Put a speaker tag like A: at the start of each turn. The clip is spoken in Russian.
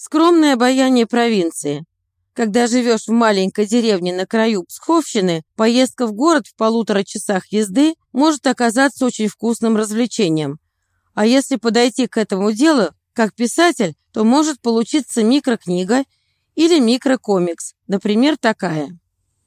A: Скромное обаяние провинции. Когда живешь в маленькой деревне на краю Псховщины, поездка в город в полутора часах езды может оказаться очень вкусным развлечением. А если подойти к этому делу как писатель, то может получиться микрокнига или микрокомикс, например, такая.